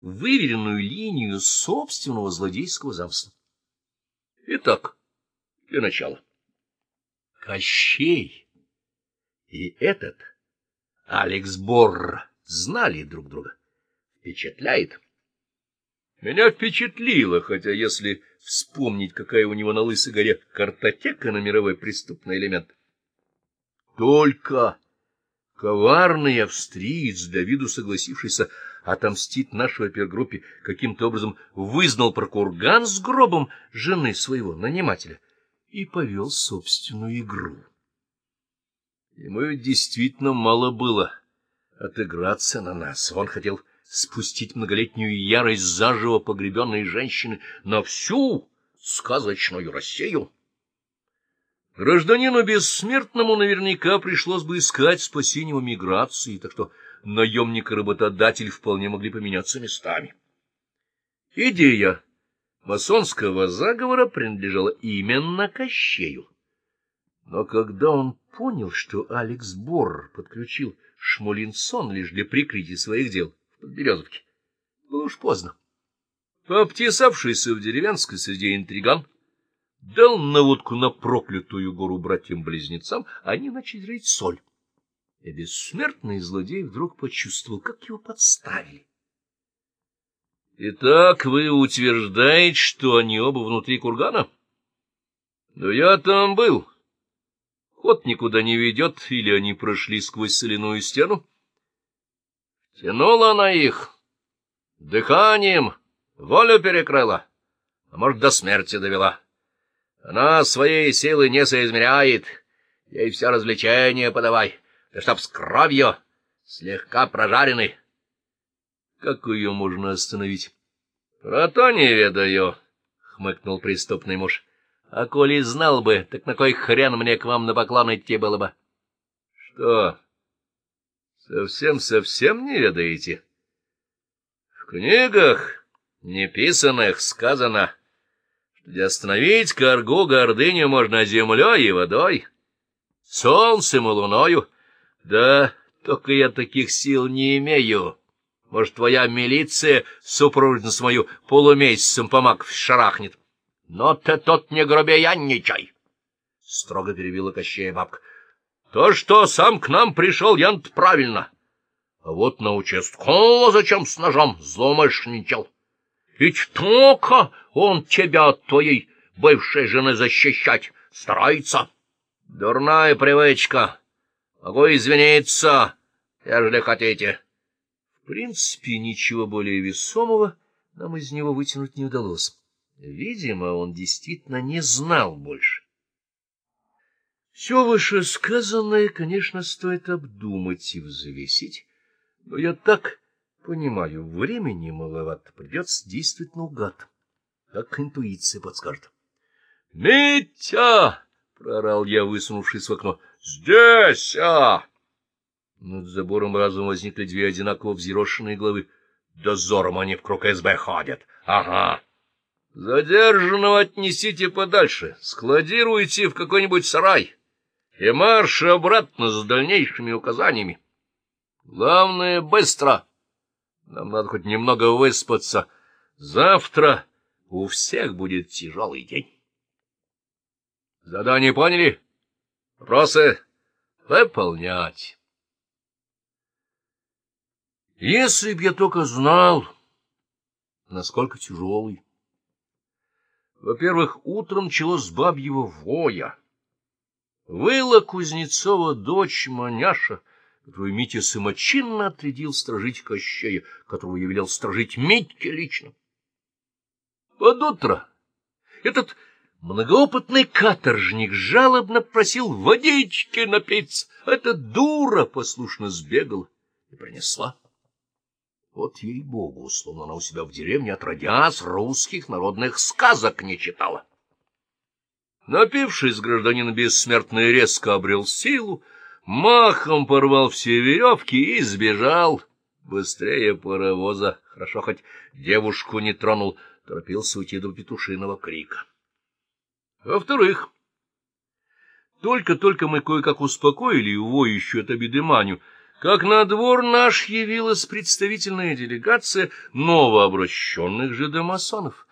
выверенную линию собственного злодейского замысла. Итак, для начала. Кощей и этот Алекс Борр знали друг друга. Впечатляет. Меня впечатлило, хотя если вспомнить, какая у него на лысой горе картотека на мировой преступный элемент. Только коварный австриец, Давиду согласившийся отомстить нашей опергруппе, каким-то образом вызнал про курган с гробом жены своего нанимателя и повел собственную игру. Ему ведь действительно мало было отыграться на нас. Он хотел спустить многолетнюю ярость заживо погребенной женщины на всю сказочную Россию. Гражданину бессмертному наверняка пришлось бы искать спасение в миграции, так что наемник и работодатель вполне могли поменяться местами. Идея масонского заговора принадлежала именно Кощею. Но когда он понял, что Алекс Борр подключил Шмулинсон лишь для прикрытия своих дел, под Березовки. Было уж поздно. Пообтесавшийся в деревенской среде интриган дал наводку на проклятую гору братьям-близнецам, они начали рыть соль. И бессмертный злодей вдруг почувствовал, как его подставили. — Итак, вы утверждаете, что они оба внутри кургана? — Да я там был. Ход никуда не ведет, или они прошли сквозь соляную стену? Тянула она их. Дыханием волю перекрыла, а может, до смерти довела. Она своей силы не соизмеряет, ей все развлечения подавай, да чтоб с кровью, слегка прожаренный. Как ее можно остановить? — Про то не ведаю, — хмыкнул преступный муж. — А коли знал бы, так на кой хрен мне к вам на поклон идти было бы? — Что? Совсем-совсем не ведаете? В книгах, неписанных, сказано, для остановить коргу гордыню можно землей и водой, солнцем и луною. Да, только я таких сил не имею. Может, твоя милиция супружницу мою полумесяцем помак шарахнет. Но ты тот не грубиянничай! — строго перебила Кощея бабка. То, что сам к нам пришел, ян правильно. А вот на участкового зачем с ножом злоумышленничал? Ведь только он тебя от твоей бывшей жены защищать старается. Дурная привычка. Могу извиниться, ежели хотите. В принципе, ничего более весомого нам из него вытянуть не удалось. Видимо, он действительно не знал больше. Все вышесказанное, конечно, стоит обдумать и взвесить, но я так понимаю, времени маловато, придется действовать наугад, как интуиция подскажет. — Митя! — прорал я, высунувшись в окно. — Здесь, а! Над забором разом возникли две одинаково взъерошенные головы. Дозором они в круг СБ ходят. Ага. Задержанного отнесите подальше, складируйте в какой-нибудь сарай и марш обратно с дальнейшими указаниями. Главное — быстро. Нам надо хоть немного выспаться. Завтра у всех будет тяжелый день. Задание поняли? Вопросы? Выполнять. Если б я только знал, насколько тяжелый. Во-первых, утром началось с бабьего воя. Выла Кузнецова дочь Маняша, которую Митя самочинно отрядил стражить Кощея, которого я велел стражить Митьке лично. Под утро этот многоопытный каторжник жалобно просил водички напиться, эта дура послушно сбегала и принесла. Вот ей-богу, словно она у себя в деревне отродясь русских народных сказок не читала. Напившись, гражданин бессмертный резко обрел силу, махом порвал все веревки и сбежал. Быстрее паровоза, хорошо хоть девушку не тронул, торопился уйти до петушиного крика. Во-вторых, только-только мы кое-как успокоили воющую от обиды Маню, как на двор наш явилась представительная делегация новообращенных жидомасонов.